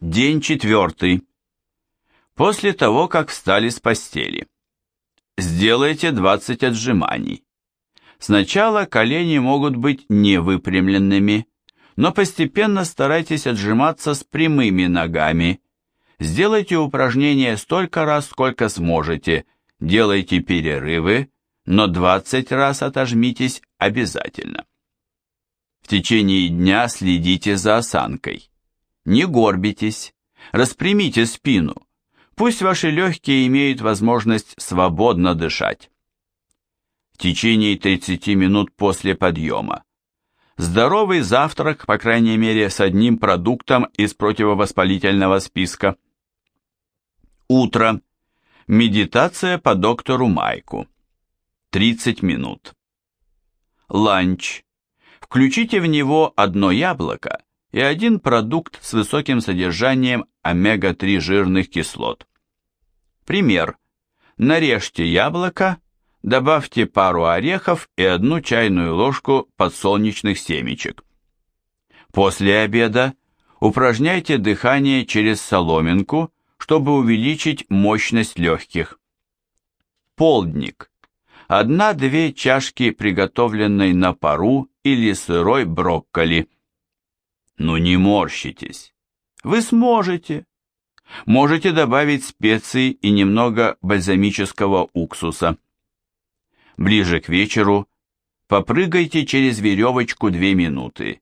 День четвертый. После того, как встали с постели. Сделайте 20 отжиманий. Сначала колени могут быть невыпрямленными, но постепенно старайтесь отжиматься с прямыми ногами. Сделайте упражнения столько раз, сколько сможете, делайте перерывы, но 20 раз отожмитесь обязательно. В течение дня следите за осанкой. Не горбитесь, распрямите спину. Пусть ваши легкие имеют возможность свободно дышать. В течение 30 минут после подъема. Здоровый завтрак, по крайней мере, с одним продуктом из противовоспалительного списка. Утро. Медитация по доктору Майку. 30 минут. Ланч. Включите в него одно яблоко и один продукт с высоким содержанием омега-3 жирных кислот. Пример. Нарежьте яблоко, добавьте пару орехов и одну чайную ложку подсолнечных семечек. После обеда упражняйте дыхание через соломинку, чтобы увеличить мощность легких. Полдник. Одна-две чашки приготовленной на пару или сырой брокколи – ну не морщитесь. Вы сможете. Можете добавить специи и немного бальзамического уксуса. Ближе к вечеру попрыгайте через веревочку 2 минуты.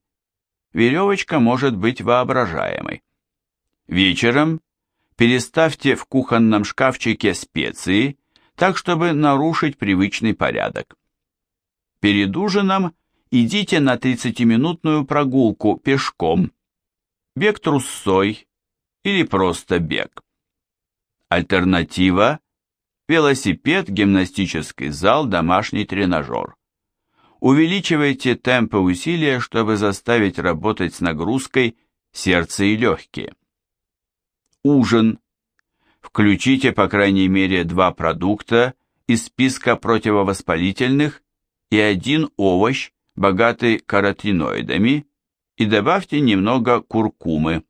Веревочка может быть воображаемой. Вечером переставьте в кухонном шкафчике специи, так чтобы нарушить привычный порядок. Перед ужином идите на 30-минутную прогулку пешком, бег трусцой или просто бег. Альтернатива – велосипед, гимнастический зал, домашний тренажер. Увеличивайте темпы усилия, чтобы заставить работать с нагрузкой сердце и легкие. Ужин. Включите по крайней мере два продукта из списка противовоспалительных и один овощ, богатый каротиноидами, и добавьте немного куркумы.